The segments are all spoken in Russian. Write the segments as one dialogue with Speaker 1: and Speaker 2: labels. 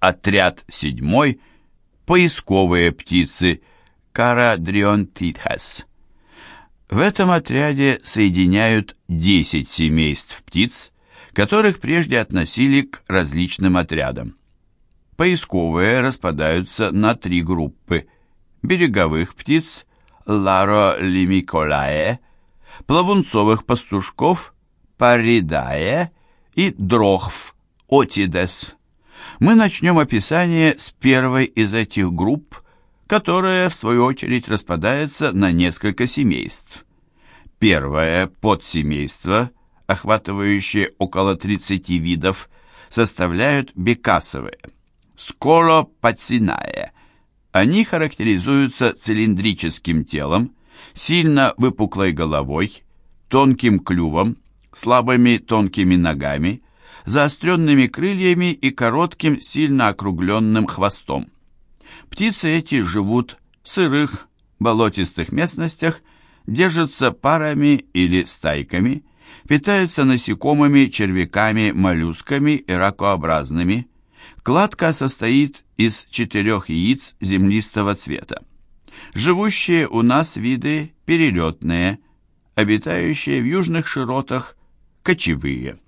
Speaker 1: Отряд седьмой – поисковые птицы Карадрионтитхас. В этом отряде соединяют 10 семейств птиц, которых прежде относили к различным отрядам. Поисковые распадаются на три группы – береговых птиц Ларо лимиколае, плавунцовых пастушков Паридае и дрохв Отидес. Мы начнем описание с первой из этих групп, которая, в свою очередь, распадается на несколько семейств. Первое подсемейство, охватывающее около 30 видов, составляют бекасовые – сколопатсиная. Они характеризуются цилиндрическим телом, сильно выпуклой головой, тонким клювом, слабыми тонкими ногами, заостренными крыльями и коротким, сильно округленным хвостом. Птицы эти живут в сырых, болотистых местностях, держатся парами или стайками, питаются насекомыми, червяками, моллюсками и ракообразными, Кладка состоит из четырех яиц землистого цвета. Живущие у нас виды перелетные, обитающие в южных широтах кочевые.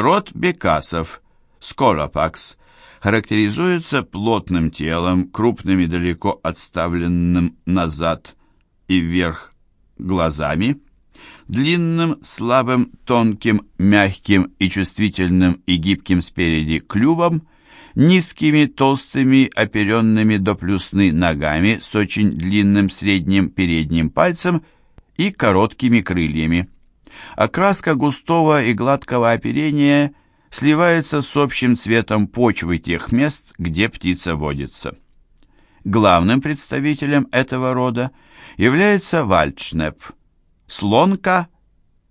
Speaker 1: Род бекасов, сколопакс, характеризуется плотным телом, крупными далеко отставленным назад и вверх глазами, длинным, слабым, тонким, мягким и чувствительным и гибким спереди клювом, низкими, толстыми, оперенными до плюсны ногами с очень длинным средним передним пальцем и короткими крыльями. Окраска густого и гладкого оперения сливается с общим цветом почвы тех мест, где птица водится. Главным представителем этого рода является вальдшнеп – слонка,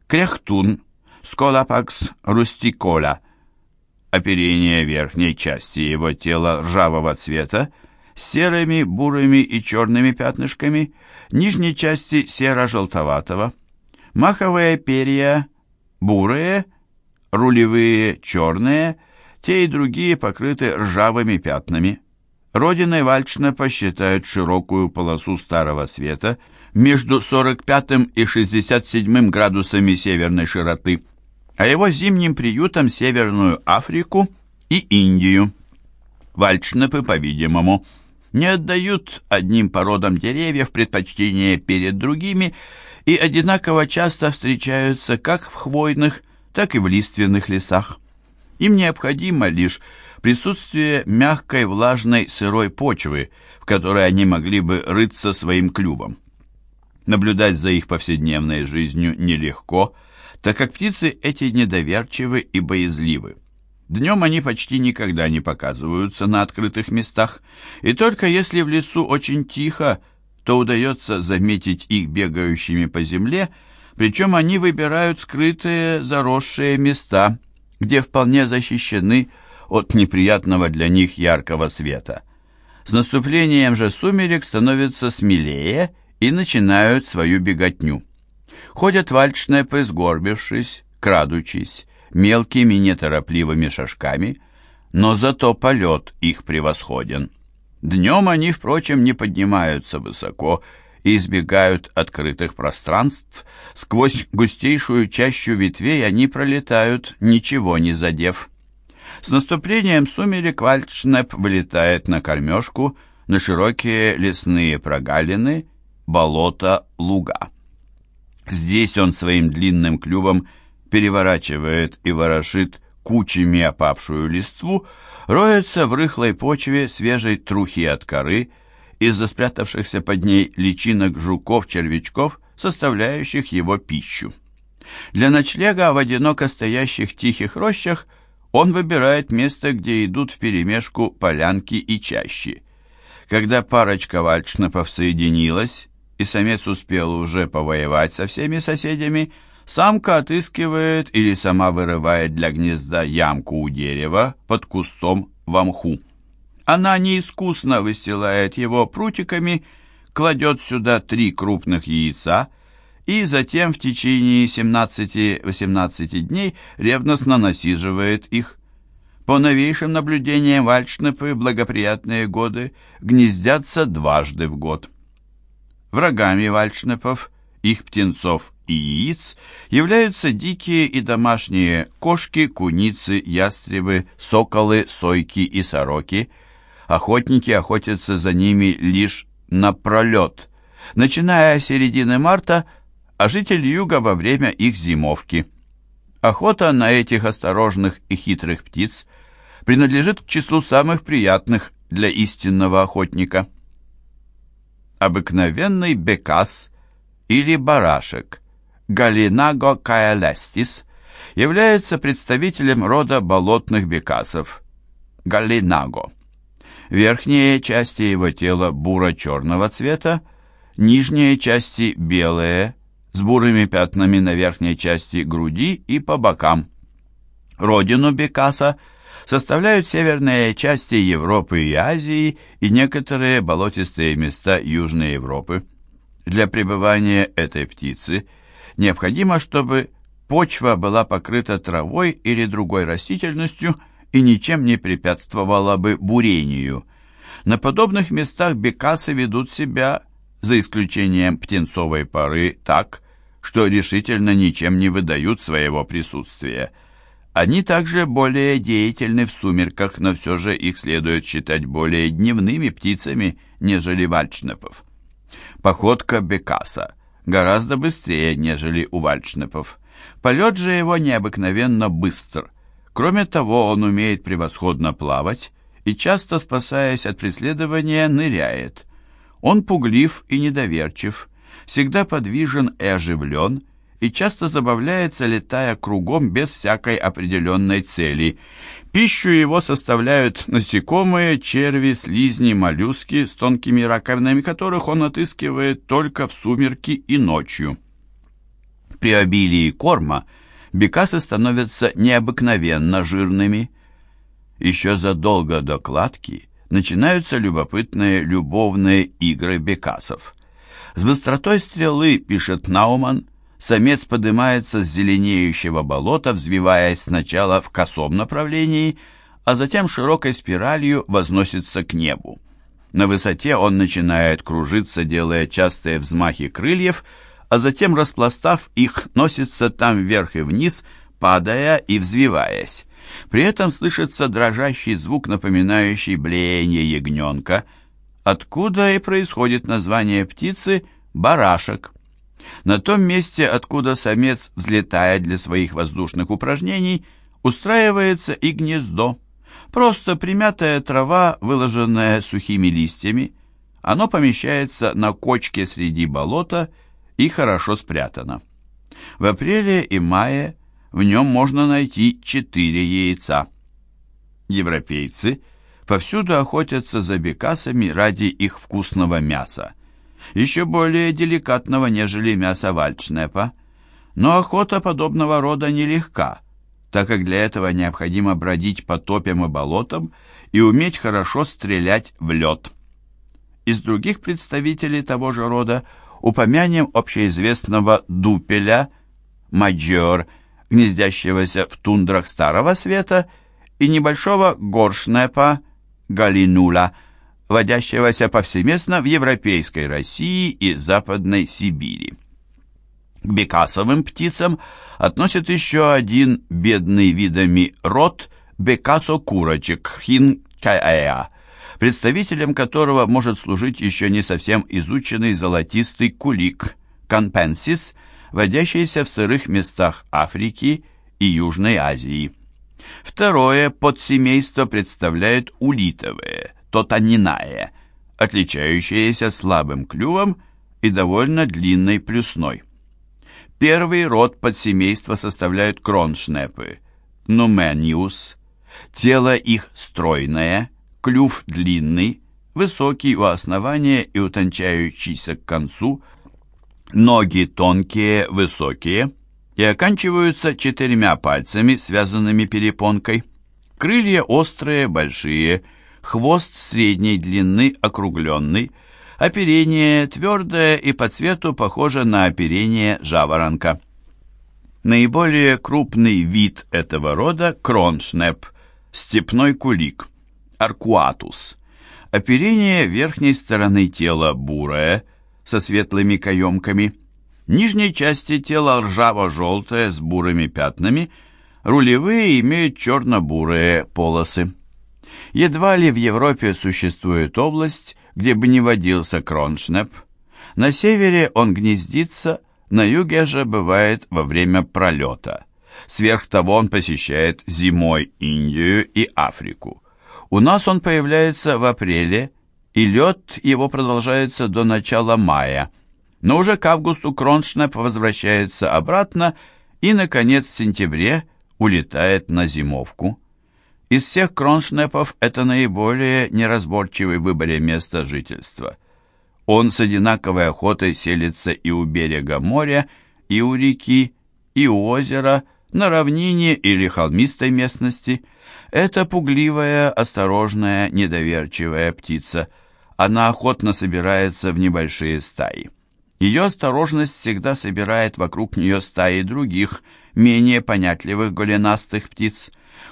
Speaker 1: кряхтун, сколапакс рустикола. Оперение верхней части его тела ржавого цвета с серыми, бурыми и черными пятнышками, нижней части серо-желтоватого. Маховые перья бурые, рулевые черные, те и другие покрыты ржавыми пятнами. Родиной Вальчна посчитают широкую полосу старого света – между 45 и 67 градусами северной широты, а его зимним приютом Северную Африку и Индию. Вальчнепы, по-видимому, не отдают одним породам деревьев предпочтение перед другими и одинаково часто встречаются как в хвойных, так и в лиственных лесах. Им необходимо лишь присутствие мягкой, влажной, сырой почвы, в которой они могли бы рыться своим клювом. Наблюдать за их повседневной жизнью нелегко, так как птицы эти недоверчивы и боязливы. Днем они почти никогда не показываются на открытых местах, и только если в лесу очень тихо, то удается заметить их бегающими по земле, причем они выбирают скрытые заросшие места, где вполне защищены от неприятного для них яркого света. С наступлением же сумерек становится смелее и начинают свою беготню. Ходят вальчнепы, сгорбившись, крадучись, мелкими неторопливыми шажками, но зато полет их превосходен. Днем они, впрочем, не поднимаются высоко и избегают открытых пространств, сквозь густейшую чащу ветвей они пролетают, ничего не задев. С наступлением сумерек Вальдшнеп вылетает на кормежку, на широкие лесные прогалины болота, луга. Здесь он своим длинным клювом переворачивает и ворошит кучами опавшую листву, роется в рыхлой почве свежей трухи от коры, из-за спрятавшихся под ней личинок жуков-червячков, составляющих его пищу. Для ночлега в одиноко стоящих тихих рощах он выбирает место, где идут вперемешку полянки и чащи. Когда парочка вальчнапов соединилась, и самец успел уже повоевать со всеми соседями, самка отыскивает или сама вырывает для гнезда ямку у дерева под кустом в мху. Она неискусно выстилает его прутиками, кладет сюда три крупных яйца и затем в течение 17-18 дней ревностно насиживает их. По новейшим наблюдениям вальшнепы благоприятные годы гнездятся дважды в год. Врагами вальшнепов, их птенцов и яиц являются дикие и домашние кошки, куницы, ястребы, соколы, сойки и сороки. Охотники охотятся за ними лишь напролет, начиная с середины марта, а жители юга во время их зимовки. Охота на этих осторожных и хитрых птиц принадлежит к числу самых приятных для истинного охотника. Обыкновенный бекас или барашек Галинаго каэлестис является представителем рода болотных бекасов Галинаго. Верхние части его тела буро-черного цвета, нижние части белые, с бурыми пятнами на верхней части груди и по бокам. Родину бекаса – составляют северные части Европы и Азии и некоторые болотистые места Южной Европы. Для пребывания этой птицы необходимо, чтобы почва была покрыта травой или другой растительностью и ничем не препятствовала бы бурению. На подобных местах бекасы ведут себя, за исключением птенцовой поры, так, что решительно ничем не выдают своего присутствия – они также более деятельны в сумерках, но все же их следует считать более дневными птицами, нежели вальчнепов. Походка бекаса гораздо быстрее, нежели у вальчнепов. Полет же его необыкновенно быстр. Кроме того, он умеет превосходно плавать и часто, спасаясь от преследования, ныряет. Он пуглив и недоверчив, всегда подвижен и оживлен, и часто забавляется, летая кругом без всякой определенной цели. Пищу его составляют насекомые, черви, слизни, моллюски, с тонкими раковинами которых он отыскивает только в сумерки и ночью. При обилии корма бекасы становятся необыкновенно жирными. Еще задолго до кладки начинаются любопытные любовные игры бекасов. С быстротой стрелы, пишет Науман, самец поднимается с зеленеющего болота, взвиваясь сначала в косом направлении, а затем широкой спиралью возносится к небу. На высоте он начинает кружиться, делая частые взмахи крыльев, а затем, распластав их, носится там вверх и вниз, падая и взвиваясь. При этом слышится дрожащий звук, напоминающий блеяние ягненка, откуда и происходит название птицы «барашек». На том месте, откуда самец взлетает для своих воздушных упражнений, устраивается и гнездо. Просто примятая трава, выложенная сухими листьями. Оно помещается на кочке среди болота и хорошо спрятано. В апреле и мае в нем можно найти четыре яйца. Европейцы повсюду охотятся за бекасами ради их вкусного мяса еще более деликатного, нежели мясо вальчнепа. Но охота подобного рода нелегка, так как для этого необходимо бродить по топям и болотам и уметь хорошо стрелять в лед. Из других представителей того же рода упомянем общеизвестного дупеля, маджор, гнездящегося в тундрах Старого Света, и небольшого горшнепа, галинула – водящегося повсеместно в европейской России и Западной Сибири. К бекасовым птицам относят еще один бедный видами род бекасо-курочек хинкаэа, представителем которого может служить еще не совсем изученный золотистый кулик канпенсис, водящийся в сырых местах Африки и Южной Азии. Второе подсемейство представляет улитовые – тотанинае, отличающаяся слабым клювом и довольно длинной плюсной. Первый род подсемейства составляют кроншнепы, нумениус. Тело их стройное, клюв длинный, высокий у основания и утончающийся к концу, ноги тонкие, высокие и оканчиваются четырьмя пальцами, связанными перепонкой. Крылья острые, большие, хвост средней длины округленный, оперение твердое и по цвету похоже на оперение жаворонка. Наиболее крупный вид этого рода – кроншнеп, степной кулик, аркуатус. Оперение верхней стороны тела бурое, со светлыми каемками, нижней части тела ржаво-желтое с бурыми пятнами, рулевые имеют черно-бурые полосы. Едва ли в Европе существует область, где бы не водился кроншнеп. На севере он гнездится, на юге же бывает во время пролета. Сверх того он посещает зимой Индию и Африку. У нас он появляется в апреле, и лед его продолжается до начала мая. Но уже к августу Кроншнеп возвращается обратно и, наконец, в сентябре улетает на зимовку. Из всех кроншнепов это наиболее неразборчивый в выборе места жительства. Он с одинаковой охотой селится и у берега моря, и у реки, и у озера, на равнине или холмистой местности. Это пугливая, осторожная, недоверчивая птица. Она охотно собирается в небольшие стаи. Ее осторожность всегда собирает вокруг нее стаи других, менее понятливых голенастых птиц.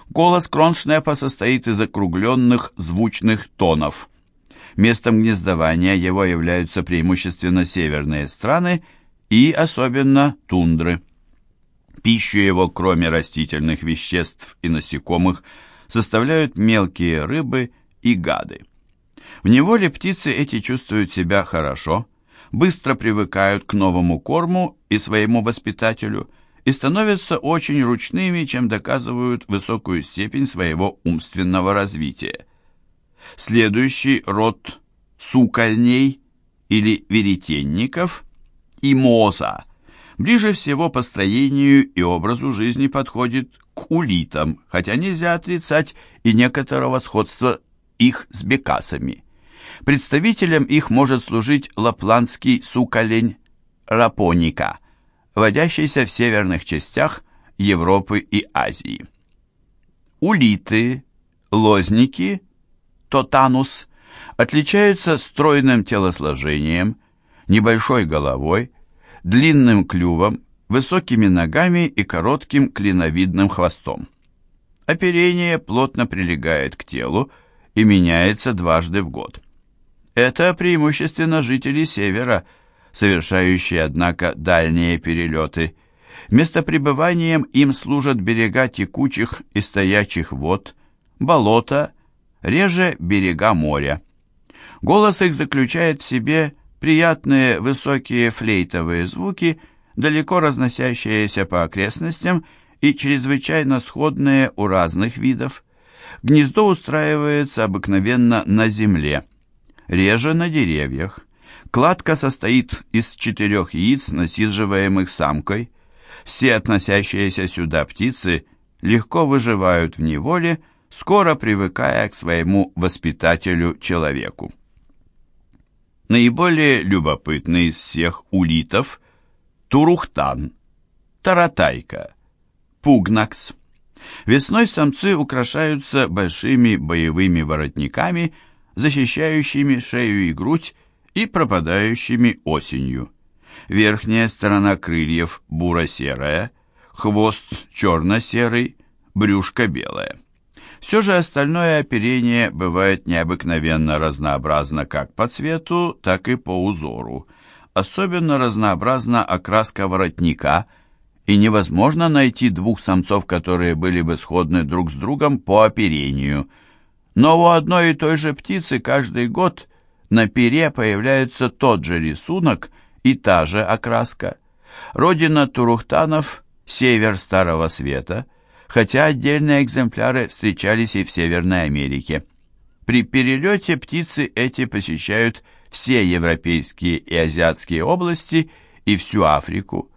Speaker 1: Голос кроншнепа состоит из округленных звучных тонов. Местом гнездования его являются преимущественно северные страны и особенно тундры. Пищу его, кроме растительных веществ и насекомых, составляют мелкие рыбы и гады. В неволе птицы эти чувствуют себя хорошо, быстро привыкают к новому корму и своему воспитателю и становятся очень ручными, чем доказывают высокую степень своего умственного развития. Следующий род сукольней или веретенников – имоза – ближе всего по строению и образу жизни подходит к улитам, хотя нельзя отрицать и некоторого сходства их с бекасами. Представителем их может служить лапландский суколень рапоника, водящийся в северных частях Европы и Азии. Улиты, лозники, тотанус отличаются стройным телосложением, небольшой головой, длинным клювом, высокими ногами и коротким клиновидным хвостом. Оперение плотно прилегает к телу и меняется дважды в год. Это преимущественно жители севера, совершающие, однако, дальние перелеты. Местопребыванием им служат берега текучих и стоячих вод, болота, реже берега моря. Голос их заключает в себе приятные высокие флейтовые звуки, далеко разносящиеся по окрестностям и чрезвычайно сходные у разных видов. Гнездо устраивается обыкновенно на земле, реже на деревьях. Кладка состоит из четырех яиц, насиживаемых самкой. Все относящиеся сюда птицы легко выживают в неволе, скоро привыкая к своему воспитателю-человеку. Наиболее любопытный из всех улитов – турухтан, таратайка, пугнакс. Весной самцы украшаются большими боевыми воротниками, защищающими шею и грудь и пропадающими осенью. Верхняя сторона крыльев буро-серая, хвост черно-серый, брюшко белое. Все же остальное оперение бывает необыкновенно разнообразно как по цвету, так и по узору. Особенно разнообразна окраска воротника, и невозможно найти двух самцов, которые были бы сходны друг с другом по оперению. Но у одной и той же птицы каждый год на пере появляется тот же рисунок и та же окраска. Родина турухтанов – север Старого Света – хотя отдельные экземпляры встречались и в Северной Америке. При перелете птицы эти посещают все европейские и азиатские области и всю Африку.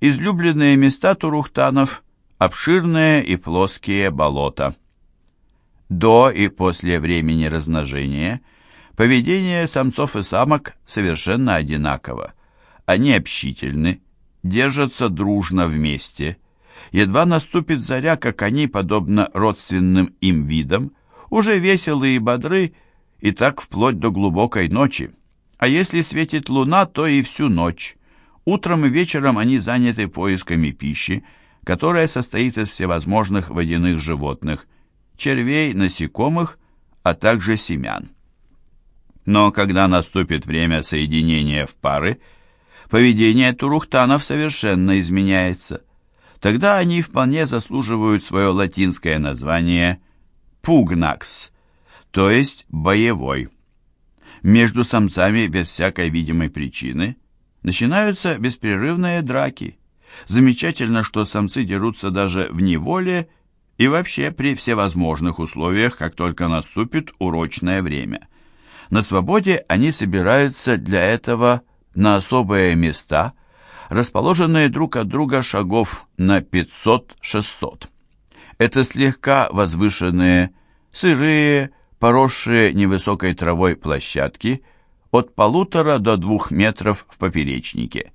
Speaker 1: Излюбленные места турухтанов – обширные и плоские болота. До и после времени размножения поведение самцов и самок совершенно одинаково. Они общительны, держатся дружно вместе – Едва наступит заря, как они, подобно родственным им видам, уже веселые и бодры, и так вплоть до глубокой ночи. А если светит луна, то и всю ночь. Утром и вечером они заняты поисками пищи, которая состоит из всевозможных водяных животных, червей, насекомых, а также семян. Но когда наступит время соединения в пары, поведение турухтанов совершенно изменяется. Тогда они вполне заслуживают свое латинское название «пугнакс», то есть «боевой». Между самцами без всякой видимой причины начинаются беспрерывные драки. Замечательно, что самцы дерутся даже в неволе и вообще при всевозможных условиях, как только наступит урочное время. На свободе они собираются для этого на особые места, расположенные друг от друга шагов на 500-600. Это слегка возвышенные, сырые, поросшие невысокой травой площадки от полутора до двух метров в поперечнике.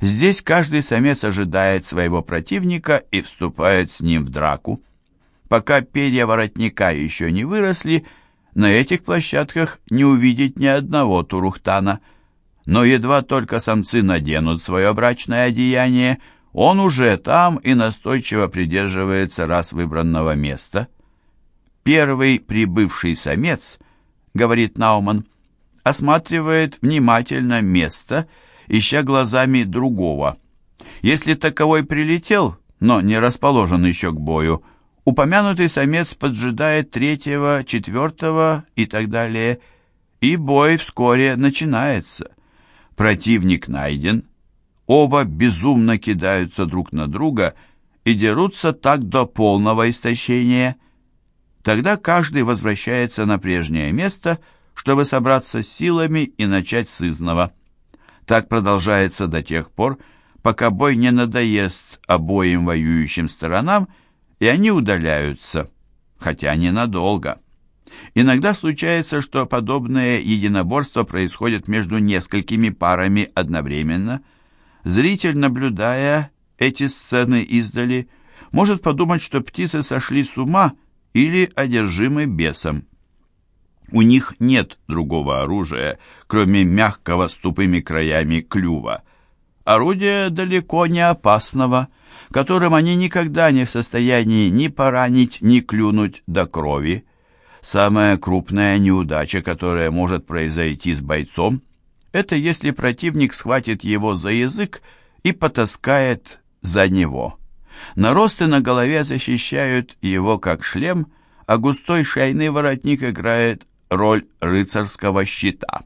Speaker 1: Здесь каждый самец ожидает своего противника и вступает с ним в драку. Пока перья воротника еще не выросли, на этих площадках не увидеть ни одного турухтана. Но едва только самцы наденут свое брачное одеяние, он уже там и настойчиво придерживается раз выбранного места. Первый прибывший самец, говорит Науман, осматривает внимательно место, ища глазами другого. Если таковой прилетел, но не расположен еще к бою, упомянутый самец поджидает третьего, четвертого и так далее, и бой вскоре начинается. Противник найден, оба безумно кидаются друг на друга и дерутся так до полного истощения. Тогда каждый возвращается на прежнее место, чтобы собраться с силами и начать с изного. Так продолжается до тех пор, пока бой не надоест обоим воюющим сторонам, и они удаляются, хотя ненадолго. Иногда случается, что подобное единоборство происходит между несколькими парами одновременно. Зритель, наблюдая эти сцены издали, может подумать, что птицы сошли с ума или одержимы бесом. У них нет другого оружия, кроме мягкого с тупыми краями клюва. Орудие далеко не опасного – которым они никогда не в состоянии ни поранить, ни клюнуть до крови. Самая крупная неудача, которая может произойти с бойцом, это если противник схватит его за язык и потаскает за него. Наросты на голове защищают его как шлем, а густой шейный воротник играет роль рыцарского щита.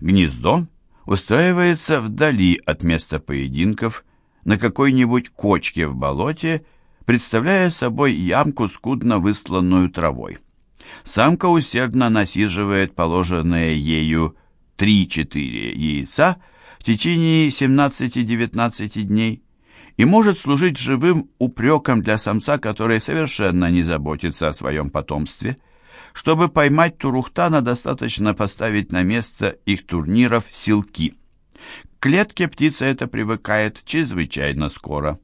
Speaker 1: Гнездо устраивается вдали от места поединков на какой-нибудь кочке в болоте, представляя собой ямку, скудно высланную травой. Самка усердно насиживает положенные ею 3-4 яйца в течение 17-19 дней и может служить живым упреком для самца, который совершенно не заботится о своем потомстве. Чтобы поймать турухтана, достаточно поставить на место их турниров силки – к клетке птица эта привыкает чрезвычайно скоро.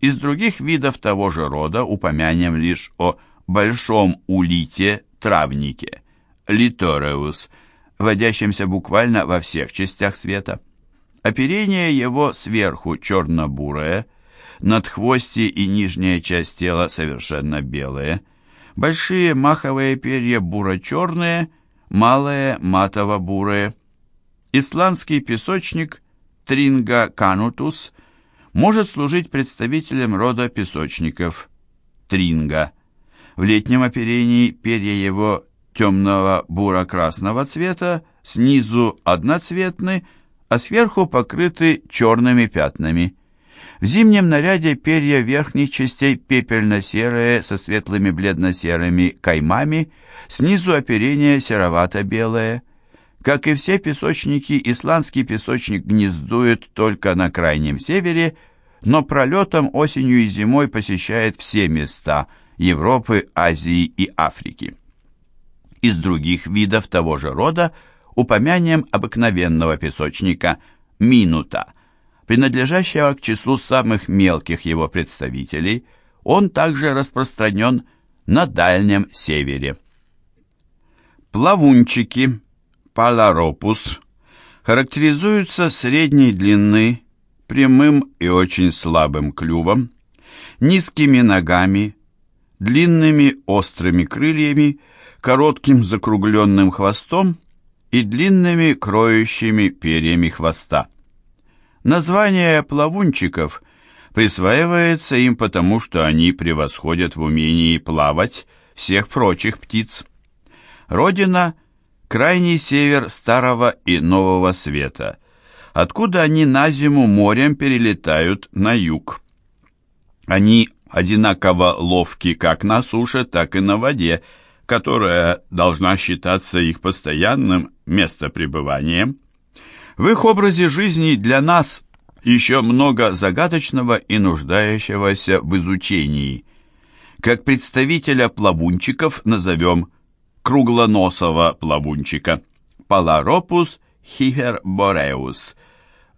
Speaker 1: Из других видов того же рода упомянем лишь о большом улите-травнике, литореус, водящемся буквально во всех частях света. Оперение его сверху черно-бурое, надхвостье и нижняя часть тела совершенно белые, большие маховые перья буро-черные, малые матово-бурые, Исландский песочник Тринга канутус может служить представителем рода песочников Тринга. В летнем оперении перья его темного буро-красного цвета снизу одноцветны, а сверху покрыты черными пятнами. В зимнем наряде перья верхних частей пепельно-серые со светлыми бледно-серыми каймами, снизу оперение серовато-белое. Как и все песочники, исландский песочник гнездует только на крайнем севере, но пролетом осенью и зимой посещает все места Европы, Азии и Африки. Из других видов того же рода упомянем обыкновенного песочника минута, принадлежащего к числу самых мелких его представителей, он также распространен на Дальнем Севере. Плавунчики – Паларопус характеризуются средней длины, прямым и очень слабым клювом, низкими ногами, длинными острыми крыльями, коротким закругленным хвостом и длинными кроющими перьями хвоста. Название плавунчиков присваивается им потому, что они превосходят в умении плавать всех прочих птиц. Родина – крайний север Старого и Нового Света, откуда они на зиму морем перелетают на юг. Они одинаково ловки как на суше, так и на воде, которая должна считаться их постоянным местопребыванием. В их образе жизни для нас еще много загадочного и нуждающегося в изучении. Как представителя плавунчиков назовем круглоносого плавунчика Паларопус хивербореус.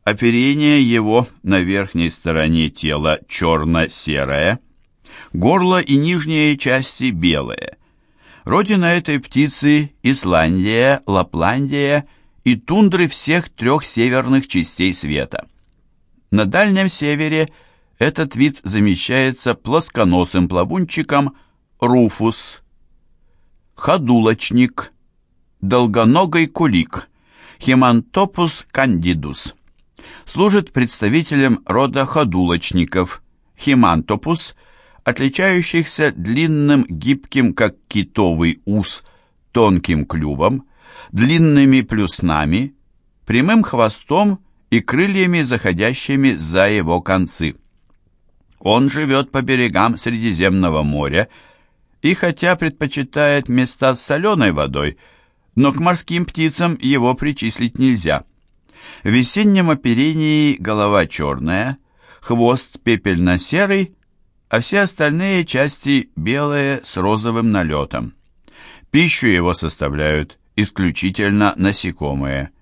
Speaker 1: Оперение его на верхней стороне тела черно-серое, горло и нижние части белые. Родина этой птицы – Исландия, Лапландия и тундры всех трех северных частей света. На Дальнем Севере этот вид замещается плосконосым плавунчиком руфус, ходулочник, долгоногой кулик, хемантопус кандидус. Служит представителем рода ходулочников, хемантопус, отличающихся длинным гибким, как китовый ус, тонким клювом, длинными плюснами, прямым хвостом и крыльями, заходящими за его концы. Он живет по берегам Средиземного моря и хотя предпочитает места с соленой водой, но к морским птицам его причислить нельзя. В весеннем оперении голова черная, хвост пепельно-серый, а все остальные части белые с розовым налетом. Пищу его составляют исключительно насекомые –